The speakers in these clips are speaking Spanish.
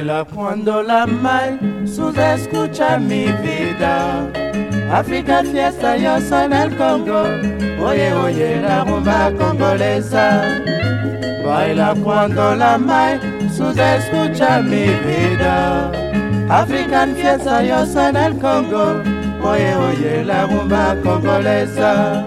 Baila cuando la mai sus escucha mi vida. African fiesta, yo soy el Congo. Oye, oye, la rumba congolesa. Baila cuando la mai sus escucha mi vida. African fiesta, yo soy el Congo. Oye, oye, la rumba congolesa.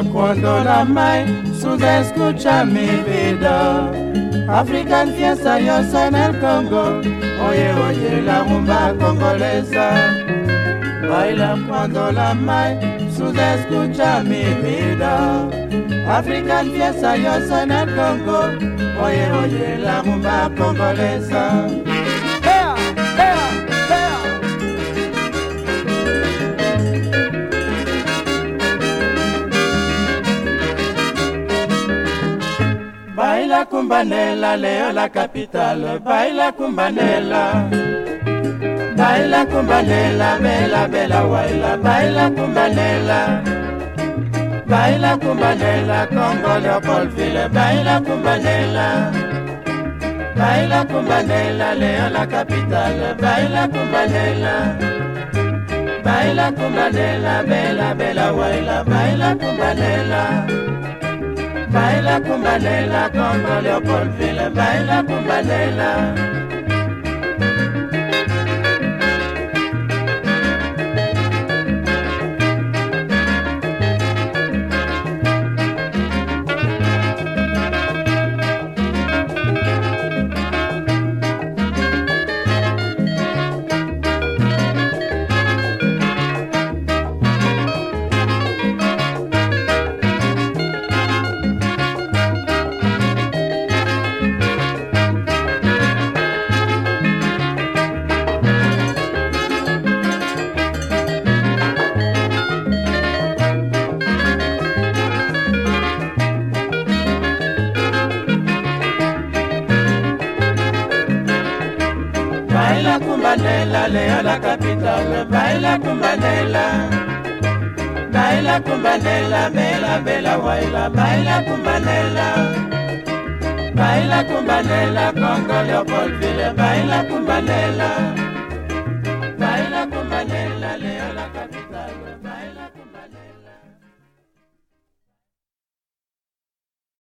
Cuando la mai sus escucha mi vida. African fiesta, yo soy en el Congo. Oye, oye, la rumba congolesa. Baila cuando la mai sus escucha mi vida. African fiesta, yo soy en el Congo. Oye, oye, la rumba congolesa. Baila kumbanela leo la capitale, baila kumbanela. Baila kumbanela, bela bela waila, baila kumbanela. Baila kumbanela, Congo Leopoldville, baila kumbanela. Baila kumbanela, leo la capitale, baila kumbanela. Baila kumbanela, bela bela waila, baila kumbanela. baila kumbalela, con Leopold baila kumbalela. kumbanela leya la capitale baila kumbanela baila kumbanela bela bela waila baila kumbanela baila kumbanela congo leopoldville baila kumbanela